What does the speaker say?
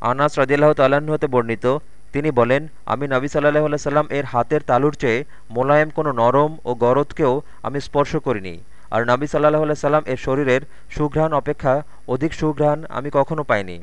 আনাস রাজিল্লাহ তাল্লাহ্ন হতে বর্ণিত, তিনি বলেন, আমি নবী সাল্লাহ সাল্লাম এর হাতের তালুর চেয়ে মোলায়েম কোনো নরম ও গরদকেও আমি স্পর্শ করিনি। আর নবী সাল্লাহ সাল্লাম এর শরীরের সুঘ্রাণ অপেক্ষা অধিক সুঘ্রাণ আমি কখনো পাইনি।